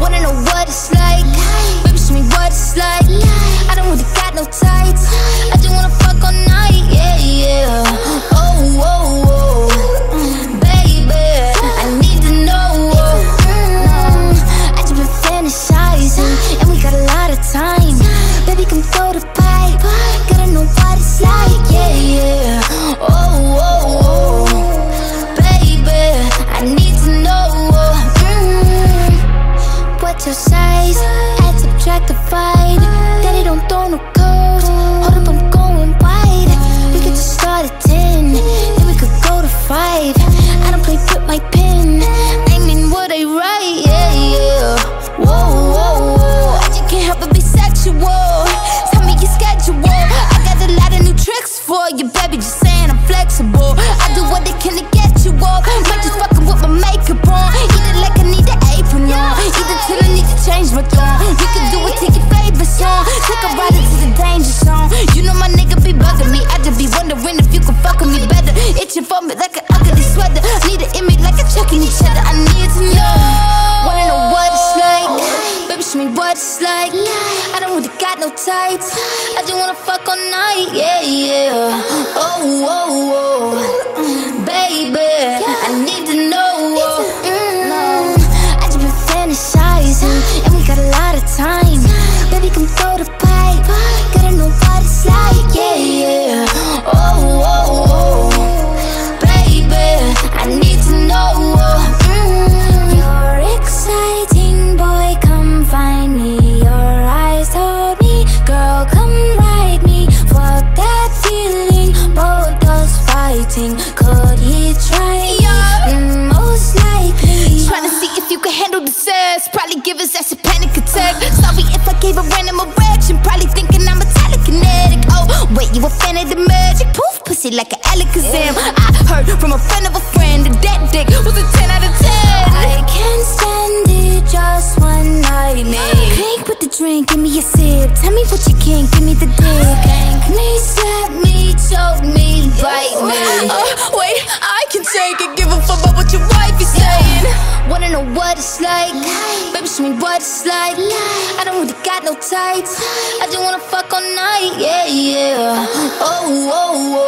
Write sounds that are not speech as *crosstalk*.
wanna know what it's like. Baby, show me what it's like. I don't really got size? Add, subtract, divide. Daddy don't throw no curves. Hold up, I'm going wide. Like an ugly sweater. Need it in me like a chucking each other. I need to know. Wanna know what it's like? Baby, show me what it's like. I don't really got no tights. I just wanna fuck all night, yeah, yeah. Oh, oh. Fighting. Could he try? Mm, most likely. Trying to see if you can handle the sass. Probably give his ass a panic attack. Sorry if I gave a random erection. Probably thinking I'm a telekinetic. Oh, wait, you a fan of the magic? Poof, pussy like an Alakazam. I heard from a friend of a friend that that dick was a 10 out of 10. I can't stand it, just one night, man. *gasps* Crank with the drink, give me a sip. Tell me what you me. Uh, wait, I can take it. Give a fuck about what your wife is saying. Wanna know what it's like? Baby, show me what it's like. I don't really got no tights. I just wanna fuck all night, yeah, yeah. Oh, oh, oh.